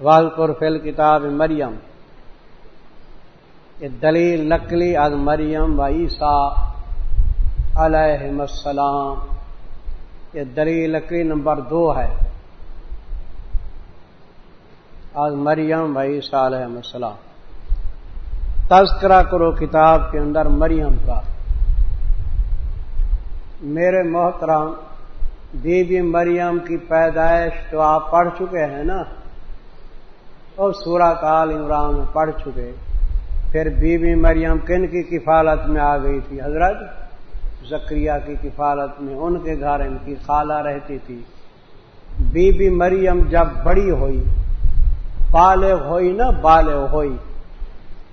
Whirlpool فل کتاب مریم۔ یہ دلیل نقلی از مریم و عیسیٰ علیہ السلام۔ یہ دلیل نقلی نمبر دو ہے۔ آج مریم و عیسیٰ علیہ السلام۔ تذکرہ کرو کتاب کے اندر مریم کا۔ میرے محترم، بی بی مریم کی پیدائش تو آپ پڑھ چکے ہیں نا؟ اور سورہ کال عمران میں پڑھ چکے۔ پھر بی بی مریم کن کی کفالت میں آ گئی تھی؟ حضرت زکریہ کی کفالت میں، ان کے گھر ان کی خالہ رہتی تھی۔ بی بی مریم جب بڑی ہوئی، بالغ ہوئی نا بالغ ہوئی،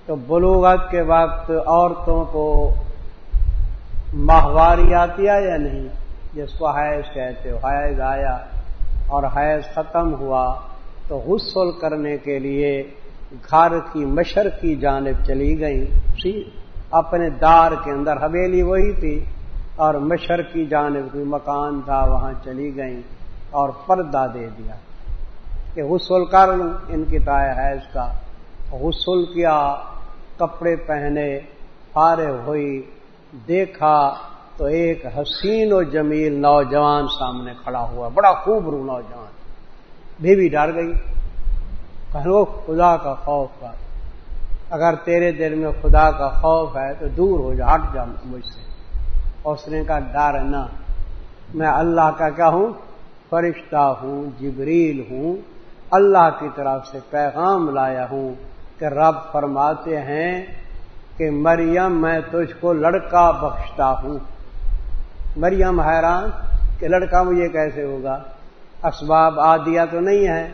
تو بلوغت کے وقت عورتوں کو ماہواری آتی ہے یا نہیں؟ جس کو حیض کہتے ہو۔ حیض آیا اور حیض ختم ہوا۔ تو غسل کرنے کے لیے گھر کی مشر کی جانب چلی گئی اپنے دار کے اندر حویلی وہی تھی اور مشر کی جانب کوئی مکان تھا وہاں چلی گئی اور پردہ دے دیا۔ کہ غسل کر لوں ان کی تائے ہے اس کا۔ غسل کیا کپڑے پہنے فارغ ہوئی دیکھا تو ایک حسین و جمیل نوجوان سامنے کھڑا ہوا بڑا خوب رو نوجوان۔ بھی ڈر گئی۔ کہو خدا کا خوف کر اگر تیرے دل میں خدا کا خوف ہے تو دور ہو جا، ہٹ جا مجھ سے۔ اس نے کا ڈر نہ۔ میں اللہ کا کیا ہوں؟ فرشتہ ہوں، جبریل ہوں۔ اللہ کی طرف سے پیغام لایا ہوں کہ رب فرماتے ہیں کہ، مریم، میں تجھ کو لڑکا بخشتا ہوں۔ مریم حیران کہ لڑکا مجھے کیسے ہوگا؟ اسباب آدیا تو نہیں ہے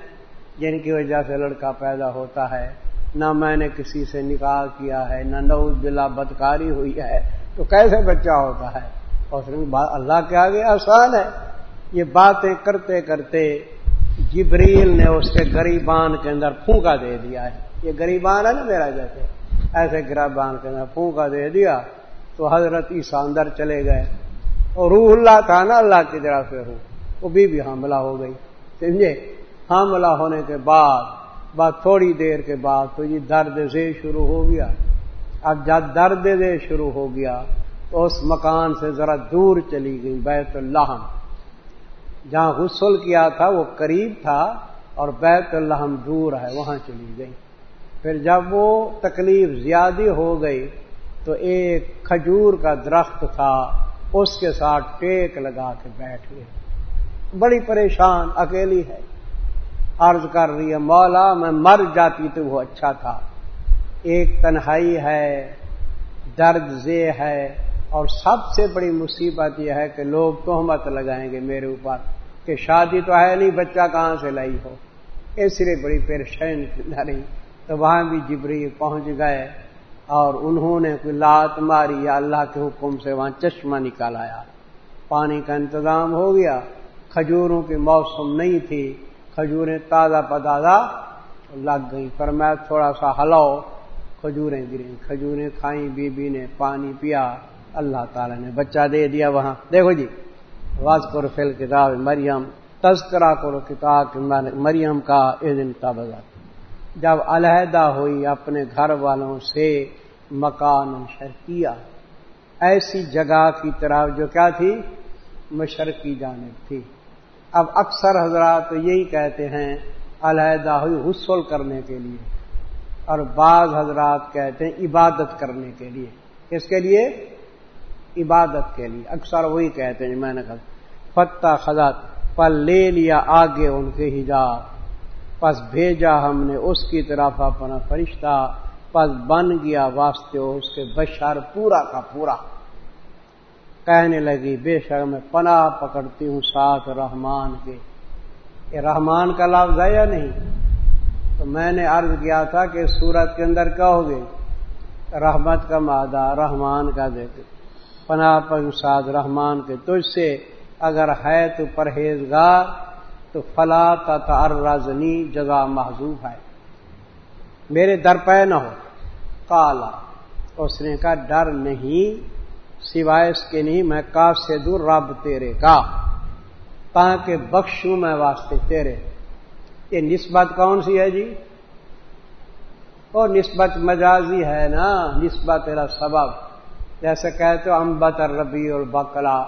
جن کی وجہ سے لڑکا پیدا ہوتا ہے۔ نہ میں نے کسی سے نکاح کیا ہے، نہ نوز بلا بدکاری ہوئی ہے۔ تو کیسے بچہ ہوتا ہے؟ اور اللہ کے آگے آسان ہے۔ یہ باتیں کرتے کرتے جبریل نے اس کے گریبان کے اندر پھونکا دے دیا ہے۔ یہ گریبان ہے نا میرا جیسے؟ ایسے گریبان کے اندر پھونکا دے دیا تو حضرت عیسیٰ اندر چلے گئے۔ اور روح اللہ تھا نا اللہ کی طرف سے۔ روح وہ بھی بھی حاملہ ہو گئی۔ سمجھے؟ حاملہ ہونے کے بعد بعد تھوڑی دیر کے بعد تو یہ درد سے شروع ہو گیا۔ اب جب درد سے شروع ہو گیا تو اس مکان سے ذرا دور چلی گئی، بیت اللہ جہاں غسل کیا تھا وہ قریب تھا اور بیت اللہ دور ہے، وہاں چلی گئی۔ پھر جب وہ تکلیف زیادہ ہو گئی تو ایک کھجور کا درخت تھا، اس کے ساتھ ٹیک لگا کے بیٹھ گئے۔ بڑی پریشان، اکیلی ہے۔ عرض کر رہی ہے، مولا، میں مر جاتی تو وہ اچھا تھا۔ ایک تنہائی ہے، درد زے ہے، اور سب سے بڑی مصیبت یہ ہے کہ لوگ تہمت لگائیں گے میرے اوپر کہ شادی تو ہے نہیں، بچہ کہاں سے لائی ہو؟ اس لیے بڑی پریشان رہی تو وہاں بھی جبری پہنچ گئے اور انہوں نے کوئی لات ماری یا اللہ کے حکم سے وہاں چشمہ نکالایا۔ پانی کا انتظام ہو گیا۔ کھجوروں کی موسم نہیں تھی، کھجوریں تازہ پتازہ لگ گئی پر میں تھوڑا سا ہلاؤ، کھجوریں گریں۔ کھجوریں کھائیں بی بی نے پانی پیا۔ اللہ تعالی نے بچہ دے دیا وہاں۔ دیکھو جی واز فل کتاب مریم، تذکرہ کرو کتاب مریم کا دن تبغت جب علیحدہ ہوئی، اپنے گھر والوں سے مکان شرکیہ ایسی جگہ کی طرف جو کیا تھی؟ مشرقی جانب تھی۔ اب اکثر حضرات تو یہی کہتے ہیں، علیحدہ ہوئی غسل کرنے کے لیے، اور بعض حضرات کہتے ہیں عبادت کرنے کے لیے۔ کس کے لیے؟ عبادت کے لیے۔ اکثر وہی کہتے ہیں، میں نے کہا فتح خزات پر لے لیا آگے ان کے حجاب۔ پس بھیجا ہم نے اس کی طرف اپنا فرشتہ۔ پس بن گیا واسطے اس کے بشر پورا کا پورا۔ کہنے لگی، بے شک میں پناہ پکڑتی ہوں ساتھ رحمان کے. یہ رحمان کا لفظ ہے یا نہیں؟ تو میں نے عرض کیا تھا کہ سورت کے اندر کیا ہوگی رحمت کا مادہ رحمان کا دیتے پناہ پر ساتھ رحمان کے. تجھ سے اگر ہے تو پرہیزگار، تو فلا ترزنی جگہ محضوب ہے۔ میرے در پہ نہ ہو۔ کالا اس نے کہا، ڈر نہیں سوائے اس کے نہیں، میں کا سے دور رب تیرے کا، تاکہ بخشوں میں واسطے تیرے۔ یہ نسبت کون سی ہے جی؟ اور نسبت مجازی ہے نا، نسبت تیرا سبب۔ جیسے کہتے ہو امبت ربی اور بکلا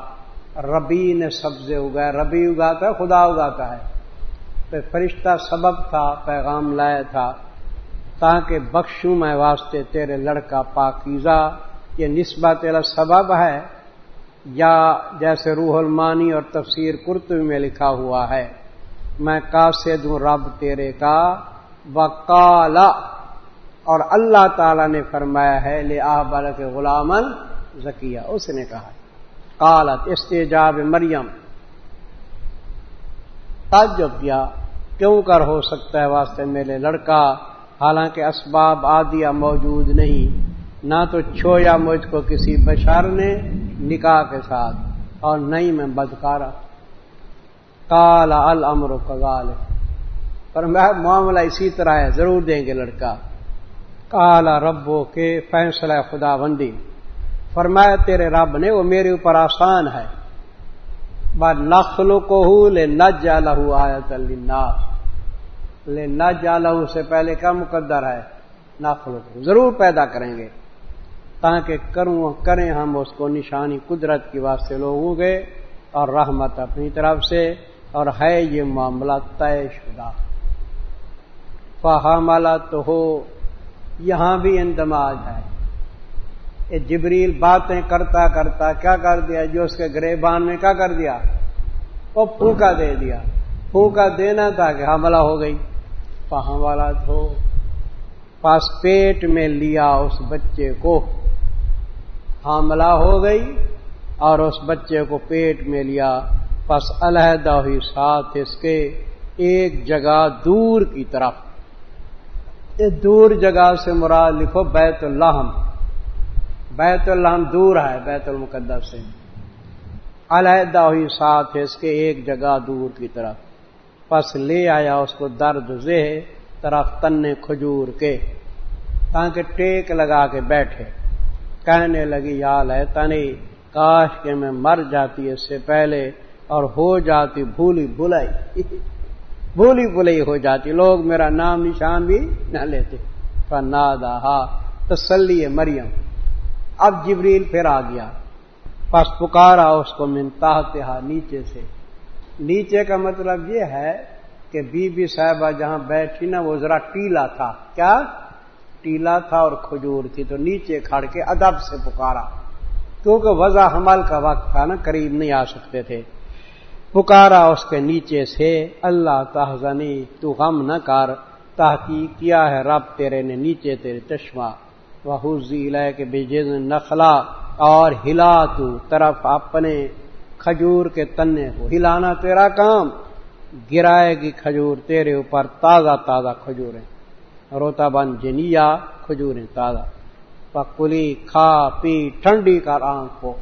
ربی نے سبزے اگائے ربی اگاتا ہے، خدا اگاتا ہے۔ تو فرشتہ سبب تھا، پیغام لایا تھا، تاکہ بخشوں میں واسطے تیرے لڑکا پاکیزہ یہ نسبت تیرا سبب ہے، یا جیسے روح المانی اور تفسیر کرتوی میں لکھا ہوا ہے، میں کاسے دوں رب تیرے کا وکالا اور اللہ تعالی نے فرمایا ہے، لے آ کے غلام ذکیہ اس نے کہا۔ کالت استجاب مریم، تعجب کیا، کیوں کر ہو سکتا ہے واسطے میرے لڑکا؟ حالانکہ اسباب آدیا موجود نہیں۔ نہ تو چھویا مجھ کو کسی بشر نے نکاح کے ساتھ اور نہیں میں بدکارا۔ کالا المر کال پر معاملہ اسی طرح ہے، ضرور دیں گے لڑکا۔ کالا ربو کے فیصلہ خدا بندی۔ فرمایا، تیرے رب نے، وہ میرے اوپر آسان ہے۔ بات نخلو کو لے نہ جالا آیت اللہ لے نہ جالا سے پہلے کیا مقدر ہے؟ نخلو کو ضرور پیدا کریں گے۔ تاکہ کروں کریں ہم، اس کو نشانی قدرت کی واسطے لوگوں گے اور رحمت اپنی طرف سے، اور ہے یہ معاملہ طے شدہ۔ فہاملہ تو ہو یہاں بھی اندماج ہے۔ یہ جبریل، باتیں کرتا کرتا کیا کر دیا؟ جو اس کے گریبان میں کیا کر دیا؟ وہ پھوکا دے دیا۔ پھوکا دینا تھا کہ حملہ ہو گئی۔ فہم والا تو پاس پیٹ میں لیا اس بچے کو۔ حاملہ ہو گئی اور اس بچے کو پیٹ میں لیا۔ پس علیحدہ ہوئی ساتھ اس کے ایک جگہ دور کی طرف۔ دور جگہ سے مراد لکھو بیت الحم بیت الحم دور ہے، بیت المقدس سے۔ علیحدہ ہوئی ساتھ اس کے ایک جگہ دور کی طرف۔ پس لے آیا اس کو درد زہ طرف تنے کھجور کے، تاکہ ٹیک لگا کے بیٹھے۔ کہنے لگی یال ہے کاش کے میں مر جاتی اس سے پہلے اور ہو جاتی بھولی بھلائی۔ بھولی بھولی ہو جاتی۔ لوگ میرا نام نشان بھی نہ لیتے۔ فنادا ہا تسلی مریم۔ اب جبریل پھر آ گیا۔ پس پکارا اس کو منتا نیچے سے۔ نیچے کا مطلب یہ ہے کہ بی بی صاحبہ جہاں بیٹھی نا، وہ ذرا ٹیلا تھا۔ کیا؟ ٹیلا تھا اور کھجور تھی تو نیچے کھڑ کے ادب سے پکارا۔ کیونکہ وضع حمل کا وقت تھا نا، قریب نہیں آ سکتے تھے۔ پکارا اس کے نیچے سے، اللہ تحزنی، تو غم نہ کر، تحقیق کیا ہے رب تیرے نے نیچے تیرے چشمہ۔ وہ لے کے بجز نخلا اور ہلا تو طرف اپنے کھجور کے تنے کو۔ ہلانا تیرا کام۔ گرائے گی کھجور تیرے اوپر تازہ تازہ کھجوریں۔ روتا بن جنیا کھجوریں تازہ۔ پکلی کھا، پی، ٹھنڈی کر آنکھ کو۔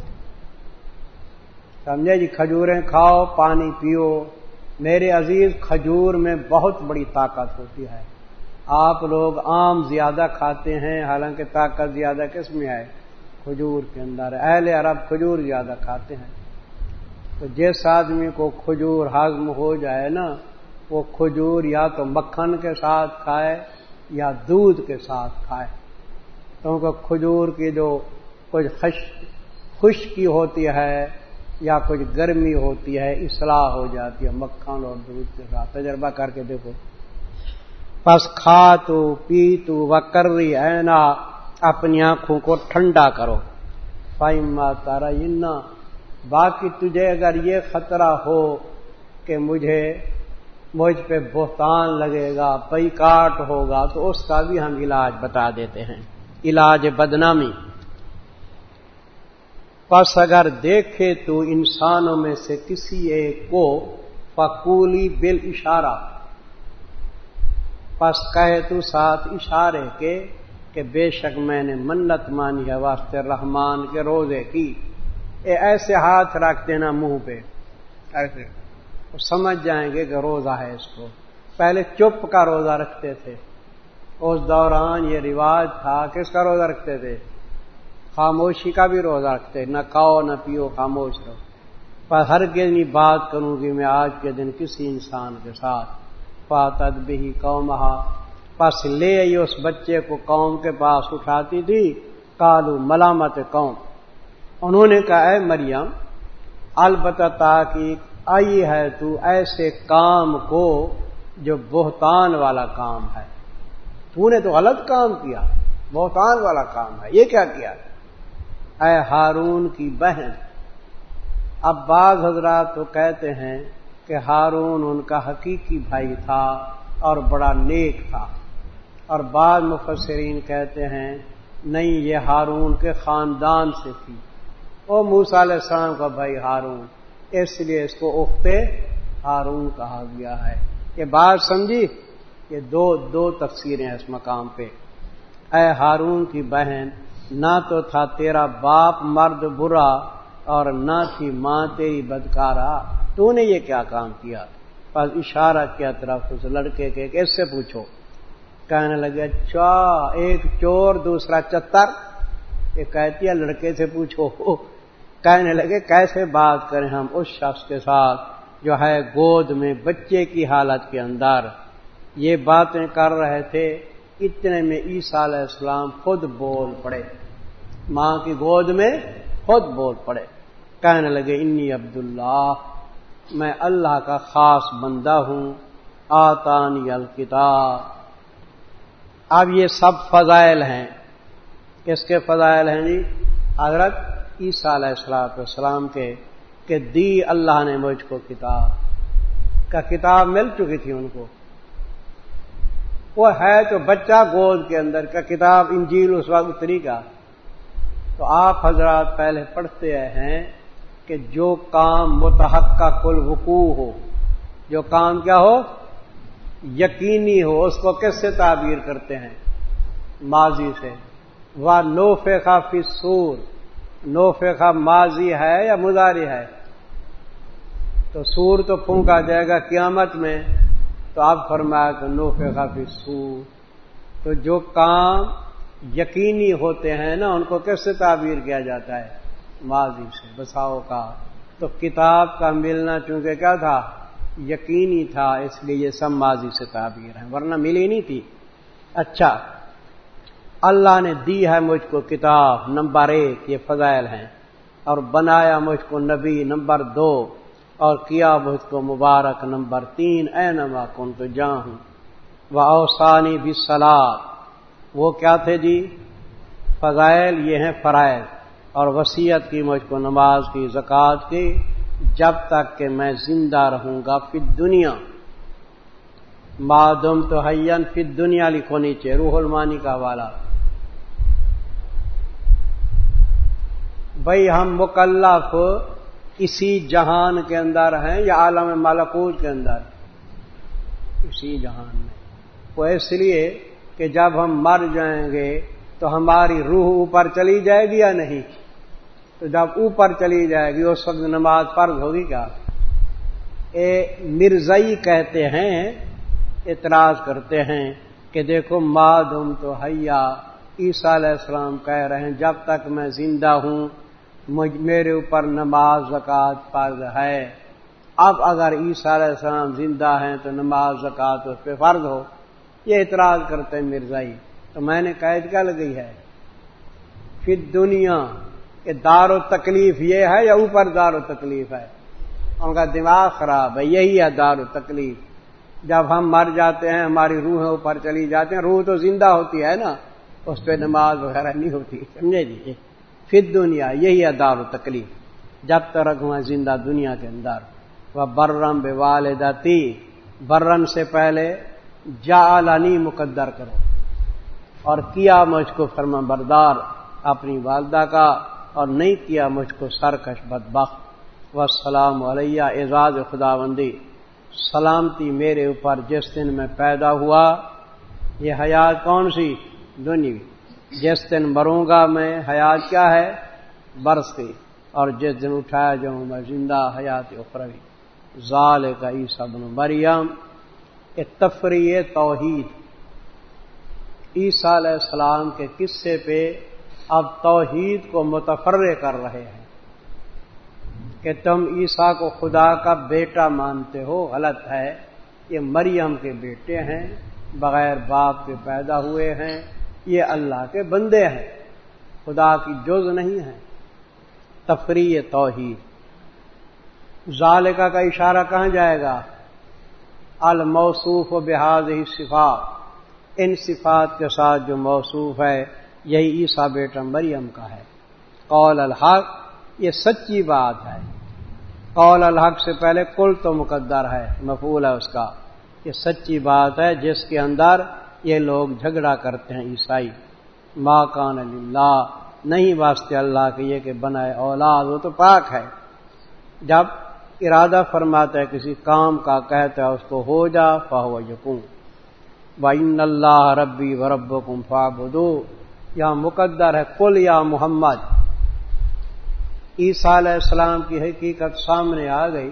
سمجھے جی کھجوریں کھاؤ، پانی پیو۔ میرے عزیز، کھجور میں بہت بڑی طاقت ہوتی ہے۔ آپ لوگ آم زیادہ کھاتے ہیں، حالانکہ طاقت زیادہ کس میں ہے؟ کھجور کے اندر۔ اہل عرب کھجور زیادہ کھاتے ہیں۔ تو جس آدمی کو کھجور ہضم ہو جائے نا، وہ کھجور یا تو مکھن کے ساتھ کھائے یا دودھ کے ساتھ کھائے۔ کیونکہ کھجور کی جو کچھ خشکی ہوتی ہے یا کچھ گرمی ہوتی ہے، اصلاح ہو جاتی ہے۔ مکھن اور دودھ کے ساتھ۔ تجربہ کر کے دیکھو۔ پس کھا تو، پی تو و رہی ہے نا اپنی آنکھوں کو ٹھنڈا کرو۔ فائما تارا باقی تجھے اگر یہ خطرہ ہو کہ مجھے مجھ پہ بہتان لگے گا پئی کاٹ ہوگا، تو اس کا بھی ہم علاج بتا دیتے ہیں۔ علاج بدنامی۔ پس اگر دیکھے تو انسانوں میں سے کسی ایک کو پکولی بل اشارہ۔ پس کہے تو ساتھ اشارے کے کہ بے شک میں نے منت مانی ہے، واسطے رحمان کے روزے کی۔ اے ایسے ہاتھ رکھ دینا منہ پہ۔ ایسے۔ سمجھ جائیں گے کہ روزہ ہے اس کو۔ پہلے چپ کا روزہ رکھتے تھے۔ اس دوران یہ رواج تھا کس کا روزہ رکھتے تھے۔ خاموشی کا بھی روزہ رکھتے نہ کھاؤ، نہ پیو، خاموش رہو۔ پر ہر نہیں بات کروں گی میں آج کے دن کسی انسان کے ساتھ۔ فاتد بھی قوم پس لے آئی اس بچے کو قوم کے پاس اٹھاتی تھی۔ کالو ملامت قوم۔ انہوں نے کہا، اے مریم، البتہ تاکہ آئی ہے تو ایسے کام کو جو بہتان والا کام ہے۔ تو نے تو غلط کام کیا، بہتان والا کام ہے۔ یہ کیا کیا؟ اے ہارون کی بہن، اب بعض حضرات تو کہتے ہیں کہ ہارون ان کا حقیقی بھائی تھا اور بڑا نیک تھا۔ اور بعض مفسرین کہتے ہیں، نہیں، یہ ہارون کے خاندان سے تھی۔ وہ موسا علیہ السلام کا بھائی ہارون۔ اس لیے اس کو اختے ہارون کہا گیا ہے یہ بات سمجھی؟ یہ دو دو تفسیریں اس مقام پہ۔ اے ہارون کی بہن، نہ تو تھا تیرا باپ مرد برا اور نہ تھی ماں تیری بدکارا۔ تو نے یہ کیا کام کیا؟ بس اشارہ کیا طرف اس لڑکے کے کیسے سے پوچھو۔ کہنے لگے اچھا ایک چور، دوسرا چتر۔ یہ کہتی ہے لڑکے سے پوچھو۔ کہنے لگے، کیسے بات کریں ہم اس شخص کے ساتھ جو ہے گود میں بچے کی حالت کے اندر؟ یہ باتیں کر رہے تھے۔ اتنے میں عیسیٰ علیہ السلام خود بول پڑے۔ ماں کی گود میں خود بول پڑے۔ کہنے لگے، انی عبداللہ، میں اللہ کا خاص بندہ ہوں۔ آتانی الکتاب. اب یہ سب فضائل ہیں۔ کس کے فضائل ہیں جی حضرت عیسیٰ علیہ السلاط والسلام کے کہ دی اللہ نے مجھ کو کتاب کا کتاب مل چکی تھی ان کو۔ وہ ہے تو بچہ گود کے اندر کا کتاب انجیل اس وقت اتری کا۔ تو آپ حضرات پہلے پڑھتے ہیں کہ جو کام متحق کا کل وقوع ہو، جو کام کیا ہو؟ یقینی ہو، اس کو کس سے تعبیر کرتے ہیں؟ ماضی سے۔ وہ نو فیخا فی سور نو فیخا ماضی ہے یا مزاری ہے؟ تو سور تو پھونکا جائے گا قیامت میں، تو آپ فرمایا کہ نو فیخا فی سور۔ تو جو کام یقینی ہوتے ہیں نا، ان کو کیسے تعبیر کیا جاتا ہے؟ ماضی سے۔ بساؤ کا تو کتاب کا ملنا چونکہ کیا تھا؟ یقینی تھا، اس لیے یہ سب ماضی سے تعبیر ہے ورنہ ملی نہیں تھی۔ اچھا۔ اللہ نے دی ہے مجھ کو کتاب نمبر ایک، یہ فضائل ہیں، اور بنایا مجھ کو نبی نمبر دو، اور کیا مجھ کو مبارک نمبر تین، اے نما کن تو جا ہوں وہ اوسانی بھی سلاد وہ کیا تھے جی؟ فضائل، یہ ہیں فرائض، اور وسیعت کی مجھ کو نماز کی، زکوٰۃ کی، جب تک کہ میں زندہ رہوں گا پھر دنیا معدم تو حین پھر دنیا لکھو نیچے، روح المانی کا حوالہ۔ بھائی ہم مکلف اسی جہان کے اندر ہیں یا عالم ملکوت کے اندر اسی جہان میں۔ وہ اس لیے کہ جب ہم مر جائیں گے تو ہماری روح اوپر چلی جائے گی یا نہیں؟ تو جب اوپر چلی جائے گی، اس وقت نماز فرض ہوگی کیا؟ اے مرزئی کہتے ہیں، اعتراض کرتے ہیں کہ دیکھو مادم تو حیا، عیسیٰ علیہ السلام کہہ رہے ہیں، جب تک میں زندہ ہوں میرے اوپر نماز زکوٰۃ فرض ہے۔ اب اگر عیسیٰ علیہ السلام زندہ ہیں تو نماز زکوٰۃ اس پہ فرض ہو۔ یہ اعتراض کرتے ہیں مرزائی جی۔ تو میں نے قید کیا لگی ہے۔ پھر دنیا کہ دار و تکلیف یہ ہے یا اوپر دار و تکلیف ہے؟ ان کا دماغ خراب ہے، یہی ہے دار و تکلیف جب ہم مر جاتے ہیں، ہماری روحیں اوپر چلی جاتے ہیں، روح تو زندہ ہوتی ہے نا، اس پہ نماز وغیرہ نہیں ہوتی۔ سمجھے جی؟ پھر دنیا یہی ہے دار و تکلیف۔ جب تک میں زندہ دنیا کے اندر۔ وہ برم بے والدتی برن سے پہلے جالانی مقدر کرو۔ اور کیا مجھ کو فرما بردار اپنی والدہ کا اور نہیں کیا مجھ کو سرکش بد بخت و سلام علیہ، اعزاز خدا بندی سلامتی میرے اوپر جس دن میں پیدا ہوا، یہ حیات کون سی؟ دنیا۔ جس دن مروں گا میں، حیات کیا ہے؟ برستی اور جس دن اٹھایا جاؤں میں، زندہ حیات اخروی۔ ظال کا عیسا بن مریم تفریح توحید۔ عیسیٰ علیہ السلام کے قصے پہ اب توحید کو متفر کر رہے ہیں کہ تم عیسیٰ کو خدا کا بیٹا مانتے ہو۔ غلط ہے یہ مریم کے بیٹے ہیں، بغیر باپ کے پیدا ہوئے ہیں۔ یہ اللہ کے بندے ہیں۔ خدا کی جز نہیں ہے۔ تفریح توحید۔ ظالقہ کا اشارہ کہاں جائے گا؟ الموصوف و بحاظ ہی صفات۔ ان صفات کے ساتھ جو موصوف ہے، یہی عیسا بیٹا مریم کا ہے۔ قول الحق، یہ سچی بات ہے۔ قول الحق سے پہلے کل تو مقدر ہے مفول ہے اس کا۔ یہ سچی بات ہے جس کے اندر یہ لوگ جھگڑا کرتے ہیں عیسائی۔ ماں کان اللہ نہیں واسطے اللہ کے یہ کہ بنائے اولاد، وہ تو پاک ہے۔ جب ارادہ فرماتا ہے کسی کام کا، کہتا ہے اس کو ہو جا فاہو یقوں بین اللہ ربی و رب کم فابدو یا مقدر ہے کل یا محمد۔ عیسیٰ علیہ السلام کی حقیقت سامنے آ گئی۔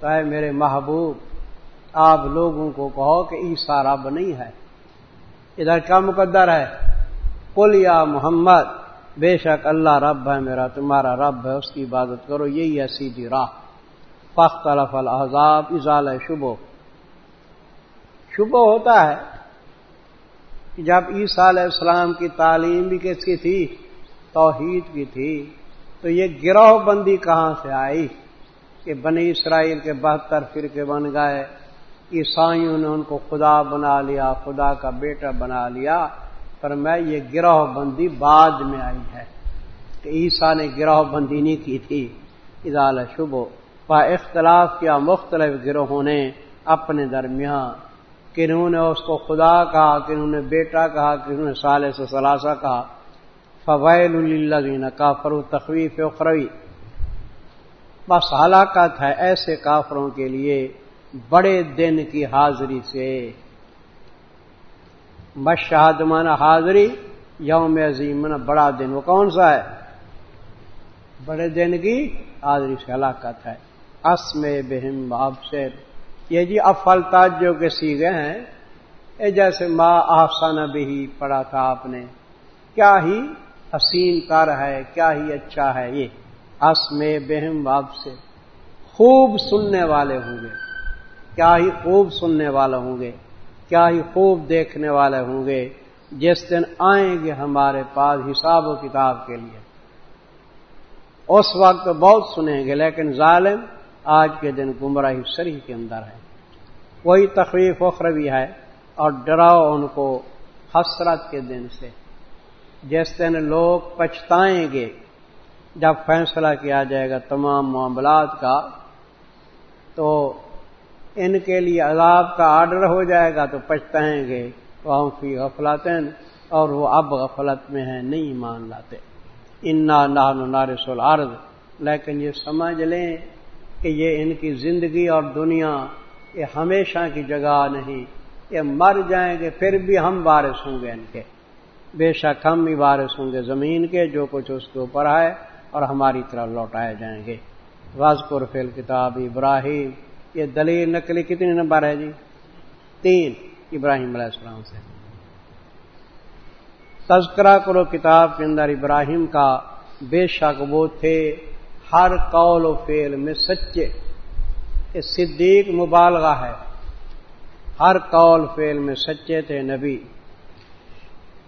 تو ہے میرے محبوب، آپ لوگوں کو کہو کہ عیسیٰ رب نہیں ہے۔ ادھر کیا مقدر ہے؟ کل یا محمد، بے شک اللہ رب ہے میرا، تمہارا رب ہے، اس کی عبادت کرو، یہی ہے سیدھی راہ۔ پخت الف الحضاب اضال شبو شبو ہوتا ہے جب عیسیٰ علیہ السلام کی تعلیم بھی کس کی تھی؟ توحید کی تھی۔ تو یہ گروہ بندی کہاں سے آئی؟ کہ بنی اسرائیل کے بہتر فرقے بن گئے۔ عیسائیوں نے ان کو خدا بنا لیا، خدا کا بیٹا بنا لیا، پر میں یہ گروہ بندی بعد میں آئی ہے کہ عیسیٰ نے گروہ بندی نہیں کی تھی۔ ادال شبو وہ اختلاف کیا مختلف گروہوں نے اپنے درمیان، کنہوں نے اس کو خدا کہا، کنہوں نے بیٹا کہا، کنہوں نے سال سے ثلاثہ کہا۔ فویل اللہ کا فرو تخویف اخروی۔ بس ہلاکت ہے ایسے کافروں کے لیے بڑے دن کی حاضری سے۔ مشہد مانا حاضری، یوم عظیم مانا بڑا دن۔ وہ کون سا ہے؟ بڑے دن کی حاضری سے ہلاکت ہے۔ اسم بہم باب سے یہ جی افل تاجو کے سیگے ہیں۔ یہ جیسے ماں آفسانہ بھی پڑھا تھا آپ نے۔ کیا ہی حسین کر ہے، کیا ہی اچھا ہے یہ۔ اسم بہم باب سے خوب سننے والے ہوں گے۔ کیا ہی خوب سننے والے ہوں گے، کیا ہی خوب دیکھنے والے ہوں گے، جس دن آئیں گے ہمارے پاس حساب و کتاب کے لیے۔ اس وقت بہت سنیں گے، لیکن ظالم آج کے دن گمراہی سری کے اندر ہے۔ وہی تخریف اخروی ہے اور ڈراؤ ان کو حسرت کے دن سے۔ جس دن لوگ پچھتائیں گے، جب فیصلہ کیا جائے گا تمام معاملات کا، تو ان کے لیے عذاب کا آرڈر ہو جائے گا تو پچھتائیں گے وہ فی غفلات اور وہ اب غفلت میں ہیں، نہیں مان لاتے۔ انا نان نارس العرض لیکن یہ سمجھ لیں کہ یہ ان کی زندگی اور دنیا یہ ہمیشہ کی جگہ نہیں۔ یہ مر جائیں گے، پھر بھی ہم بارش ہوں گے ان کے۔ بے شک ہم بھی بارش ہوں گے زمین کے، جو کچھ اس کے اوپر ہے اور ہماری طرح لوٹائے جائیں گے۔ وزقر فل کتاب ابراہیم۔ یہ دلیل نقلی کتنی نمبر ہے جی؟ تین، ابراہیم علیہ السلام سے۔ تذکرہ کرو کتاب کے اندر ابراہیم کا بے شک وہ تھے، ہر قول و فیل میں سچے۔ یہ صدیق مبالغہ ہے۔ ہر قول فیل میں سچے تھے نبی۔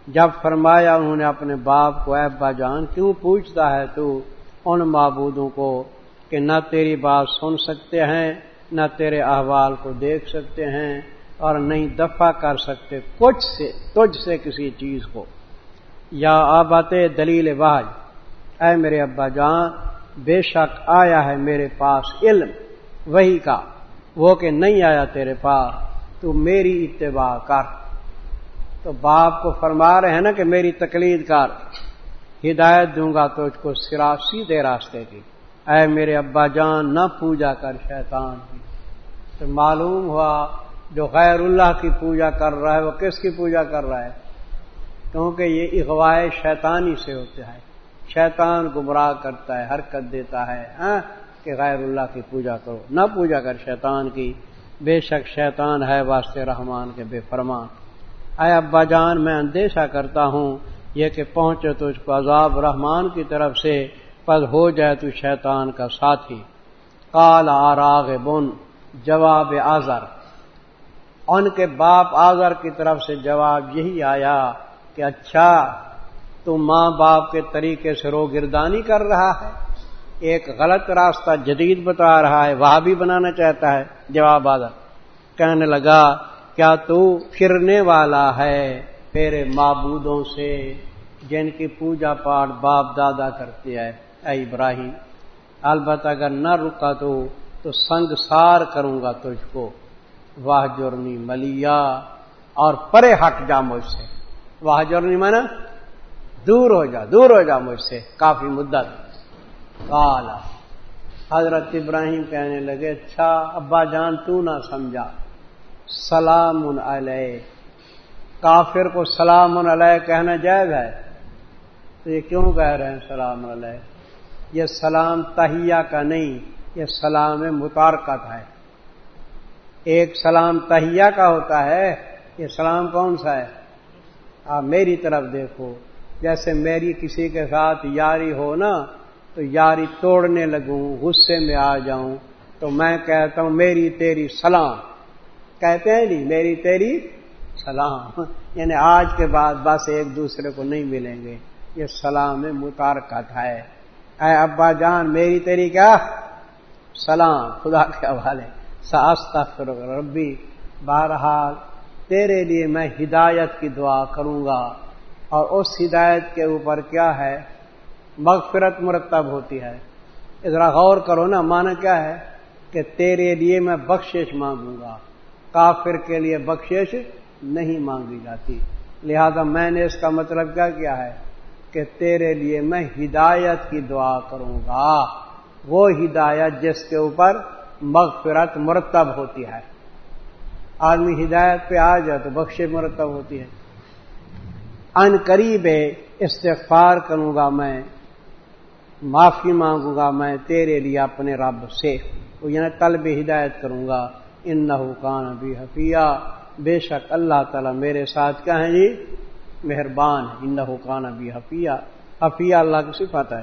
جب فرمایا انہوں نے اپنے باپ کو ابا جان، کیوں پوچھتا ہے تو ان معبودوں کو کہ نہ تیری بات سن سکتے ہیں نہ تیرے احوال کو دیکھ سکتے ہیں اور نہیں دفع کر سکتے کچھ سے، تجھ سے کسی چیز کو۔ یا آبات دلیل باج اے میرے ابا جان، بے شک آیا ہے میرے پاس علم وہی کا، وہ کہ نہیں آیا تیرے پاس، تو میری اتباع کر۔ تو باپ کو فرما رہے ہیں نا کہ میری تقلید کر، ہدایت دوں گا تو اس کو سرا سیدھے راستے کی۔ اے میرے ابا جان، نہ پوجا کر شیطان کی۔ تو معلوم ہوا جو غیر اللہ کی پوجا کر رہا ہے، وہ کس کی پوجا کر رہا ہے؟ کیونکہ یہ اغوائے شیطانی سے ہوتے ہیں۔ شیطان گمراہ کرتا ہے، حرکت دیتا ہے ہاں؟ کہ غیر اللہ کی پوجا کرو۔ نہ پوجا کر شیطان کی۔ بے شک شیطان ہے واسطے رحمان کے بے فرمان۔ اے ابا جان، میں اندیشہ کرتا ہوں یہ کہ پہنچے تو اس کو عذاب رحمان کی طرف سے۔ پد ہو جائے تو شیطان کا ساتھی۔ کال آراغ بن جواب آزر ان کے باپ آزر کی طرف سے جواب یہی آیا کہ اچھا تو ماں باپ کے طریقے سے رو گردانی کر رہا ہے۔ ایک غلط راستہ جدید بتا رہا ہے وہ بھی بنانا چاہتا ہے۔ جواب آزر کہنے لگا، کیا تو پھرنے والا ہے تیرے معبودوں سے جن کی پوجا پاٹ باپ دادا کرتے ہیں اے ابراہیم، البتہ اگر نہ رکا تو تو سنگ سار کروں گا تجھ کو۔ واہ جرنی ملیا اور پرے ہٹ جا مجھ سے۔ واہ جرنی میں نا دور ہو جا، دور ہو جا مجھ سے، کافی مدت۔ کالا حضرت ابراہیم کہنے لگے اچھا ابا جان تو نہ سمجھا۔ سلام علیہ کافر کو سلام علیہ کہنا جائز ہے؟ تو یہ کیوں کہہ رہے ہیں سلام علیہ یہ سلام تہیا کا نہیں، یہ سلام متارکت ہے ایک سلام تہیا کا ہوتا ہے، یہ سلام کون سا ہے؟ آپ میری طرف دیکھو، جیسے میری کسی کے ساتھ یاری ہو نا، تو یاری توڑنے لگوں، غصے میں آ جاؤں، تو میں کہتا ہوں میری تیری سلام۔ کہتے ہیں نہیں میری تیری سلام۔ یعنی آج کے بعد بس ایک دوسرے کو نہیں ملیں گے۔ یہ سلام متارکت ہے اے ابا جان، میری تیری کیا؟ سلام، خدا کے حوالے۔ ساستا ربی، بہرحال تیرے لیے میں ہدایت کی دعا کروں گا۔ اور اس ہدایت کے اوپر کیا ہے؟ مغفرت مرتب ہوتی ہے۔ ذرا غور کرو نا مانا کیا ہے؟ کہ تیرے لیے میں بخشش مانگوں گا۔ کافر کے لیے بخشش نہیں مانگی جاتی۔ لہذا میں نے اس کا مطلب کیا کیا ہے؟ کہ تیرے لیے میں ہدایت کی دعا کروں گا۔ وہ ہدایت جس کے اوپر مغفرت مرتب ہوتی ہے۔ آدمی ہدایت پہ آ جائے تو بخش مرتب ہوتی ہے۔ ان قریب استغفار کروں گا میں، معافی مانگوں گا میں تیرے لیے اپنے رب سے۔ یعنی طلب ہدایت کروں گا۔ ان نہ کان ابھی حفیہ۔ بے شک اللہ تعالیٰ میرے ساتھ کیا ہے جی؟ مہربان ان نہ کان ابھی حفیہ حفیہ اللہ کی صفت ہے۔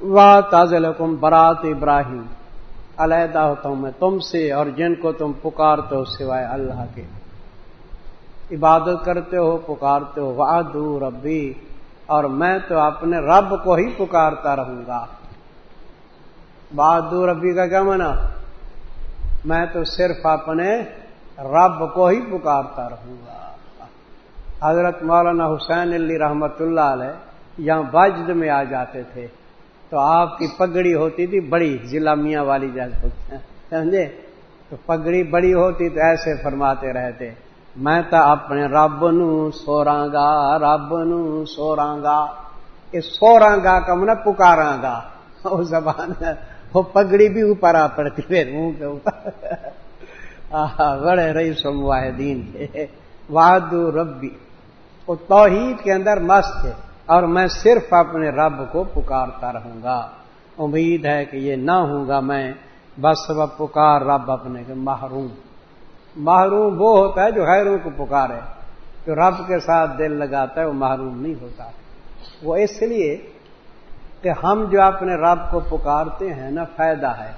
واہ تاز برات ابراہیم۔ علیحدہ ہوتا ہوں میں تم سے اور جن کو تم پکارتے ہو سوائے اللہ کے۔ عبادت کرتے ہو، پکارتے ہو۔ وادو ربی۔ اور میں تو اپنے رب کو ہی پکارتا رہوں گا۔ بہادو ربی کا کیا منع میں تو صرف اپنے رب کو ہی پکارتا رہوں گا۔ حضرت مولانا حسین علی رحمت اللہ علیہ یہاں بجد میں آ جاتے تھے۔ تو آپ کی پگڑی ہوتی تھی بڑی، ضلع میاں والی جیسے سمجھے؟ تو پگڑی بڑی ہوتی تو ایسے فرماتے رہتے، میں تو اپنے رب نو سوراں گا، رب نو سوراں گا۔ یہ سوراں گا کا من پکاراں گا۔ وہ زبان وہ پگڑی بھی اوپر آ پڑتی، پھر منہ کے اوپر۔ بڑے رہی سم واحدین تھے ربی۔ وہ توحید کے اندر مست تھے اور میں صرف اپنے رب کو پکارتا رہوں گا۔ امید ہے کہ یہ نہ ہوں گا میں بس وہ پکار رب اپنے کے محروم۔ محروم وہ ہوتا ہے جو غیروں کو پکارے، جو رب کے ساتھ دل لگاتا ہے، وہ محروم نہیں ہوتا۔ وہ اس لیے کہ ہم جو اپنے رب کو پکارتے ہیں، نا، فائدہ ہے۔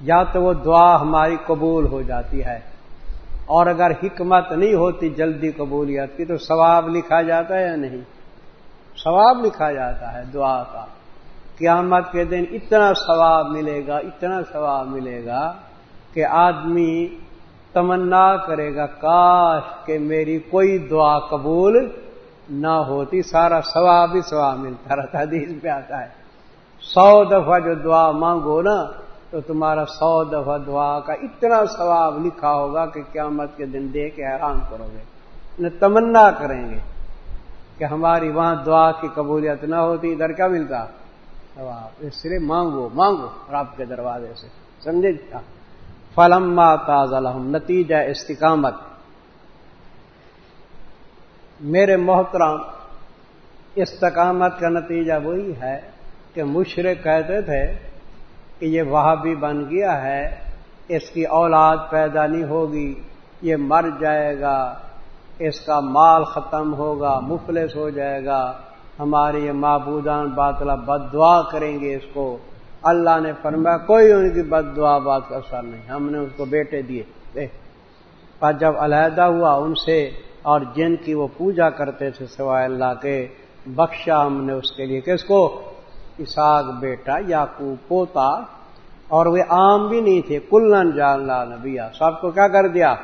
یا تو وہ دعا ہماری قبول ہو جاتی ہے اور اگر حکمت نہیں ہوتی جلدی قبولیت کی تو ثواب لکھا جاتا ہے یا نہیں؟ ثواب لکھا جاتا ہے دعا کا۔ قیامت کے دن اتنا ثواب ملے گا، اتنا ثواب ملے گا کہ آدمی تمنا کرے گا، کاش کہ میری کوئی دعا قبول نہ ہوتی، سارا ثواب ہی ثواب ملتا رہتا، حدیث پہ آتا ہے۔ سو دفعہ جو دعا مانگو نا تو تمہارا سو دفعہ دعا کا اتنا ثواب لکھا ہوگا کہ قیامت کے دن دے کے حیران کرو گے تمنا کریں گے کہ ہماری وہاں دعا کی قبولیت نہ ہوتی، ادھر کیا ملتا؟ ثواب۔ اس لیے مانگو مانگو رب کے دروازے سے۔ سمجھے جی؟ ہاں۔ فلما تاز الحم نتیجہ استقامت۔ میرے محترام استقامت کا نتیجہ وہی ہے کہ مشرق کہتے تھے کہ یہ وہاں بھی بن گیا ہے، اس کی اولاد پیدا نہیں ہوگی، یہ مر جائے گا، اس کا مال ختم ہوگا، مفلس ہو جائے گا ہمارے یہ معبودان باطلا بد دعا کریں گے اس کو۔ اللہ نے فرمایا، کوئی ان کی بد دعا بات کا اثر نہیں، ہم نے اس کو بیٹے دیے۔ پر جب علیحدہ ہوا ان سے اور جن کی وہ پوجا کرتے تھے سوائے اللہ کے، بخشا ہم نے اس کے لیے۔ کس کو؟ اساق بیٹا یا پوتا، اور وہ عام بھی نہیں تھے، کلن جاننا نبیا۔ سب کو کیا کر دیا؟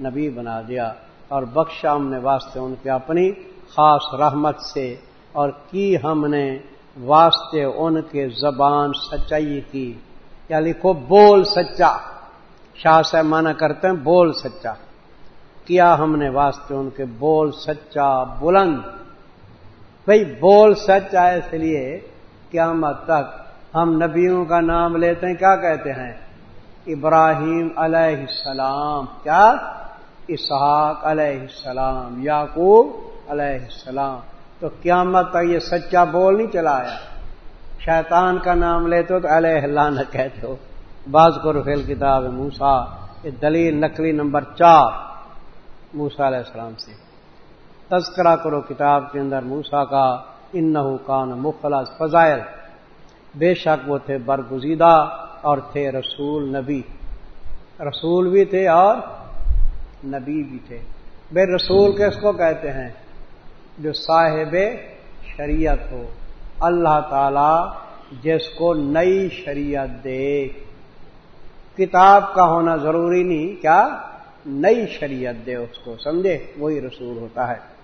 نبی بنا دیا۔ اور بخشا ہم نے واسطے ان کے اپنی خاص رحمت سے، اور کی ہم نے واسطے ان کے زبان سچائی کی۔ یا لکھو، بول سچا۔ شاہ صاحب مانا کرتے ہیں، بول سچا۔ کیا ہم نے واسطے ان کے بول سچا بلند؟ بھائی بول سچا اس لیے قیامت تک ہم نبیوں کا نام لیتے ہیں، کیا کہتے ہیں؟ ابراہیم علیہ السلام۔ کیا؟ اسحاق علیہ السلام، یعقوب علیہ السلام۔ تو قیامت تک یہ سچا بول نہیں چلایا۔ شیطان کا نام لیتے ہو تو علیہ اللہ کہتے ہو۔ بعض کو رفیل کتاب موسا یہ دلیل نقلی نمبر چار موسا علیہ السلام سے۔ تذکرہ کرو کتاب کے اندر موسا کا۔ ان کان مخلص فضائل۔ بے شک وہ تھے برگزیدہ اور تھے رسول نبی۔ رسول بھی تھے اور نبی بھی تھے۔ بے رسول کس کو کہتے ہیں؟ جو صاحب شریعت ہو۔ اللہ تعالی جس کو نئی شریعت دے۔ کتاب کا ہونا ضروری نہیں، کیا؟ نئی شریعت دے اس کو، سمجھے؟ وہی رسول ہوتا ہے۔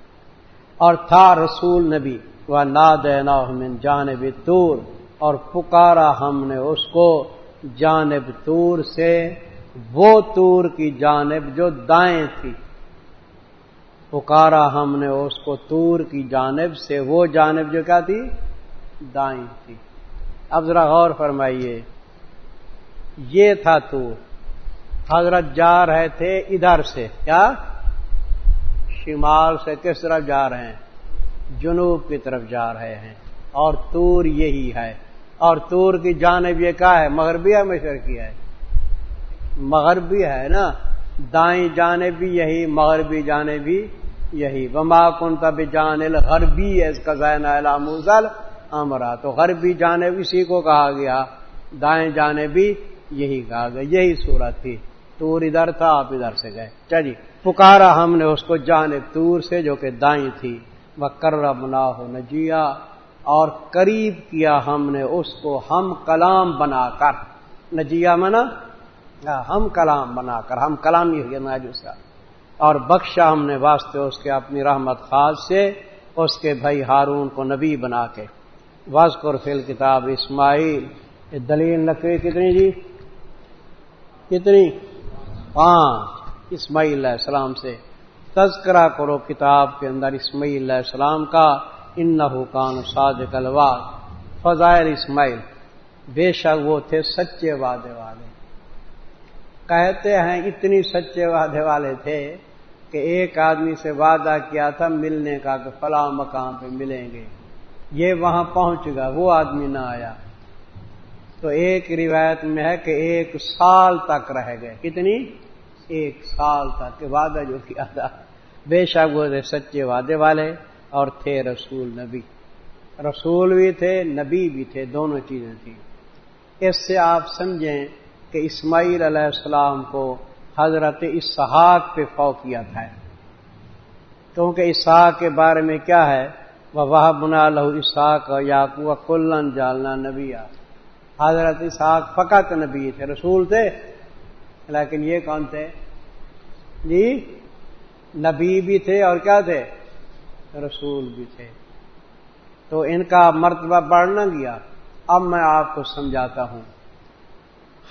اور تھا رسول نبی۔ وہ دینا من جانب تور اور پکارا ہم نے اس کو جانب تور سے، وہ تور کی جانب جو دائیں تھی۔ پکارا ہم نے اس کو تور کی جانب سے، وہ جانب جو کیا تھی؟ دائیں تھی۔ اب ذرا غور فرمائیے۔ یہ تھا تو حضرت جا رہے تھے ادھر سے، کیا؟ شمال سے کس طرف جا رہے ہیں؟ جنوب کی طرف جا رہے ہیں اور تور یہی ہے اور تور کی جانب یہ کیا ہے؟ مغربی ہے مشرقی ہے۔ مغربی ہے نا؟ دائیں جانب بھی یہی، مغربی جانب بھی یہی۔ وما کن تب جان الغربی ہے اس کا زین موزل امرا۔ تو غربی جانب اسی کو کہا گیا۔ دائیں جانے بھی یہی کہا گیا۔ یہی صورت تھی۔ تور ادھر تھا، آپ ادھر سے گئے۔ چلی پکارا ہم نے اس کو جانب تور سے، جو کہ دائیں تھی۔ وہ کر ہو نجیا اور قریب کیا ہم نے اس کو، ہم کلام بنا کر۔ نجیا منا ہم کلام بنا کر، ہم کلام ہی کا۔ اور بخشا ہم نے واسطے اس کے اپنی رحمت خاص سے، اس کے بھائی ہارون کو نبی بنا کے۔ واسکر فل کتاب اسماعیل۔ دلیل نقوی کتنی جی؟ کتنی؟ پانچ۔ اسماعیل علیہ السلام سے۔ تذکرہ کرو کتاب کے اندر اسماعیل علیہ السلام کا ان حکان صادق الواد فضائل اسماعیل، بے شک وہ تھے سچے وعدے والے۔ کہتے ہیں اتنی سچے وعدے والے تھے کہ ایک آدمی سے وعدہ کیا تھا ملنے کا کہ فلاں مقام پہ ملیں گے۔ یہ وہاں پہنچ گا وہ آدمی نہ آیا۔ تو ایک روایت میں ہے کہ ایک سال تک رہ گئے۔ کتنی؟ ایک سال تک وعدہ جو کیا تھا، بے شک وہ تھے سچے وعدے والے اور تھے رسول نبی۔ رسول بھی تھے، نبی بھی تھے، دونوں چیزیں تھیں۔ اس سے آپ سمجھیں کہ اسماعیل علیہ السلام کو حضرت اسحاق پہ فوقیت ہے کیونکہ اسحاق کے بارے میں کیا ہے؟ وہ بنا لہو اسحاق یاقو کلن جالنا نبی حضرت اسحاق فقط نبی تھے، رسول تھے، لیکن یہ کون تھے؟ جی نبی بھی تھے اور کیا تھے؟ رسول بھی تھے۔ تو ان کا مرتبہ بڑھنا گیا۔ اب میں آپ کو سمجھاتا ہوں۔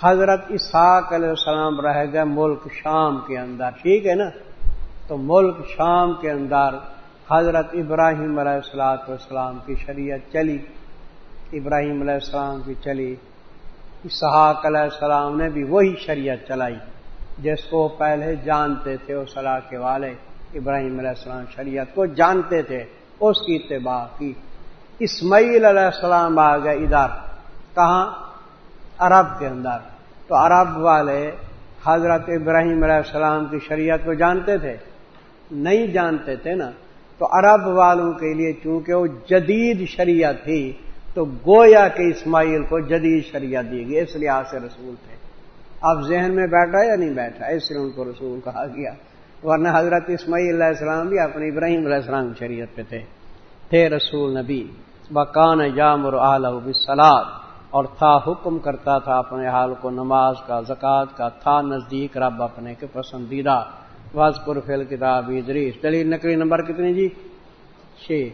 حضرت اسحاق علیہ السلام رہ گئے ملک شام کے اندر، ٹھیک ہے نا؟ تو ملک شام کے اندر حضرت ابراہیم علیہ السلاۃ والسلام کی شریعت چلی۔ ابراہیم علیہ السلام کی چلی۔ اسحاق علیہ السلام نے بھی وہی شریعت چلائی۔ جس کو پہلے جانتے تھے وہ صلاح کے والے ابراہیم علیہ السلام شریعت کو جانتے تھے، اس کی اتباع کی۔ اسماعیل علیہ السلام آ گئے ادھر، کہاں؟ عرب کے اندر۔ تو عرب والے حضرت ابراہیم علیہ السلام کی شریعت کو جانتے تھے؟ نہیں جانتے تھے نا۔ تو عرب والوں کے لیے چونکہ وہ جدید شریعت تھی، تو گویا کے اسماعیل کو جدید شریعت دی گئی، اس لحاظ سے رسول تھے۔ اب ذہن میں بیٹھا یا نہیں بیٹھا؟ اس لیے ان کو رسول کہا گیا۔ ورنہ حضرت اسماعیل علیہ السلام بھی اپنے ابراہیم علیہ السلام شریعت پہ تھے۔ تھے رسول نبی۔ بکان جام اور سلاد اور تھا حکم کرتا تھا اپنے حال کو نماز کا، زکوٰۃ کا۔ تھا نزدیک رب اپنے کے پسندیدہ۔ واز فل کتاب ادریس۔ دلیل نقلی نمبر کتنی جی؟ چھ۔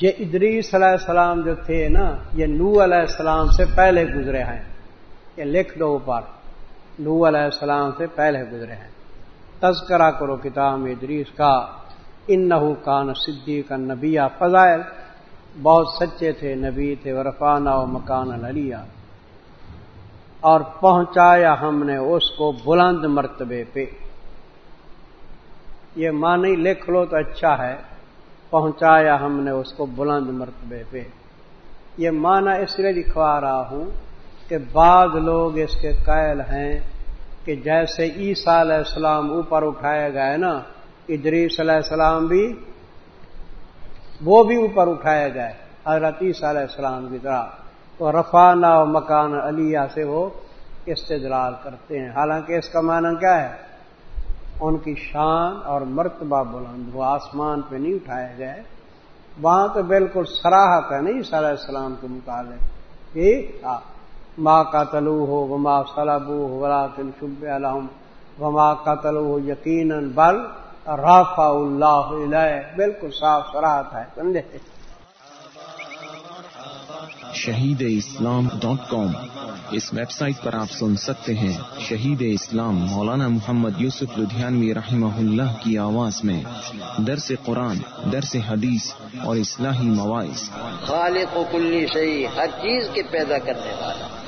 یہ ادریس علیہ السلام جو تھے نا، یہ نو علیہ السلام سے پہلے گزرے ہیں۔ یہ لکھ دو اوپر۔ نو علیہ السلام سے پہلے گزرے ہیں۔ تذکرہ کرو کتاب ادریس کا ان کان صدی کا نبیہ فضائل۔ بہت سچے تھے، نبی تھے ورفانہ و مکان الیا اور پہنچایا ہم نے اس کو بلند مرتبے پہ۔ یہ معنی لکھ لو تو اچھا ہے۔ پہنچایا ہم نے اس کو بلند مرتبے پہ۔ یہ معنی اس لیے لکھوا رہا ہوں کہ بعض لوگ اس کے قائل ہیں کہ جیسے عیسیٰ علیہ السلام اوپر اٹھائے گئے نا، ادریس علیہ السلام بھی، وہ بھی اوپر اٹھائے گئے، حضرت عیسیٰ علیہ السلام کی طرح۔ تو رفانہ و مکان علیہ سے وہ استدلال کرتے ہیں۔ حالانکہ اس کا معنی کیا ہے؟ ان کی شان اور مرتبہ بلند، وہ آسمان پہ نہیں اٹھائے گئے۔ وہاں تو بالکل سراہت ہے نہیں علیہ السلام کے متعلق ٹھیک ماں کا تلو ہو وما سلبو ہو ولاکن شب الحم وما کا تلو ہو یقیناً بل رافا اللہ علیہ بالکل صاف سراہت ہے سمجھے؟ شہید اسلام ڈاٹ کام اس ویب سائٹ پر آپ سن سکتے ہیں شہید اسلام مولانا محمد یوسف لدھیانوی رحمہ اللہ کی آواز میں درس قرآن درس حدیث اور اصلاحی مواعث خالق و کلی شہی ہر چیز کے پیدا کرنے والا۔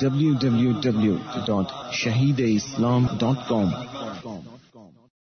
ڈبلو ڈبلو ڈبلو ڈاٹ شہید اسلام ڈاٹ کام